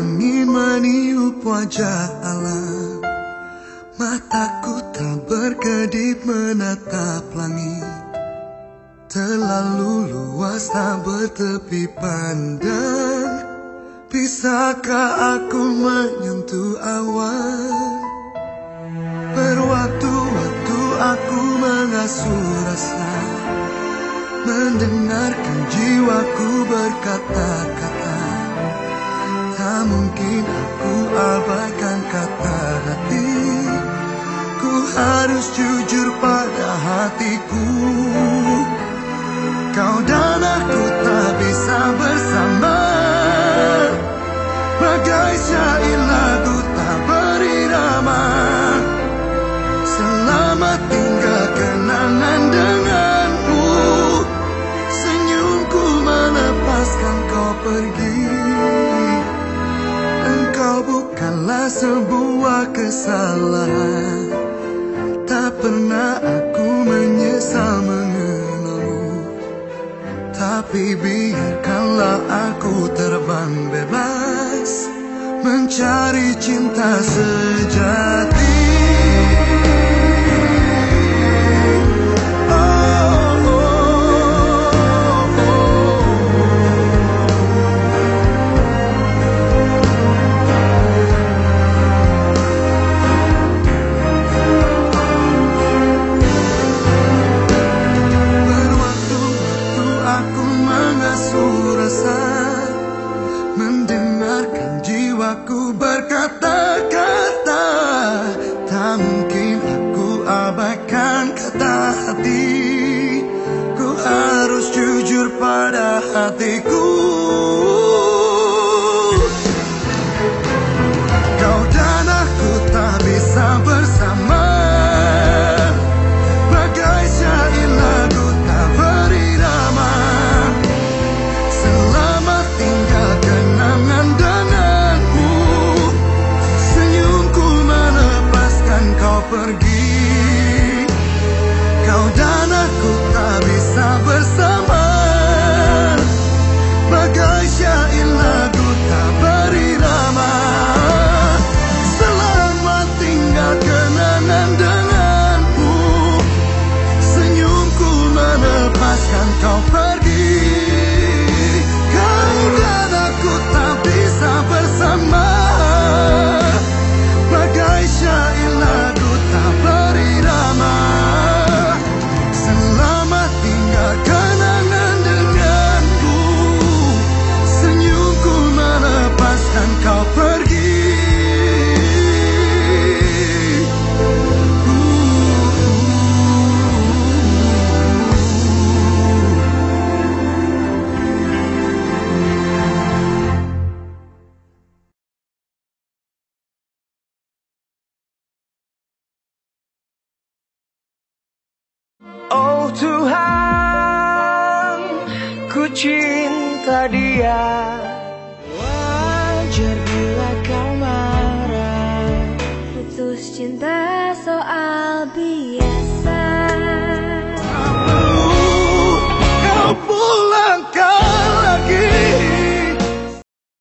Angin meniup wajah Allah, Mataku tak berkedip menatap langit. Terlalu luas tak bertepi pandang. Bisakah aku menyentuh awan? Berwaktu-waktu aku mengasuh rasa. Mendengarkan jiwaku berkata-kata. Mungkin aku abaikan kata hati. Ku harus jujur pada hatiku. Kau dan aku tak bisa bersama. Bagai syair sebuah kesalahan. Tak pernah aku menyesal tapi biarkanlah aku terbang bebas Mencari cinta sejati aku berkata-kata. Tak mungkin aku abaikan kata hati. Ku harus jujur pada hatiku pergi. Kau dan aku tak bisa bersama Oh Tuhan, ku cinta dia. Wajar bila kau marah, putus cinta.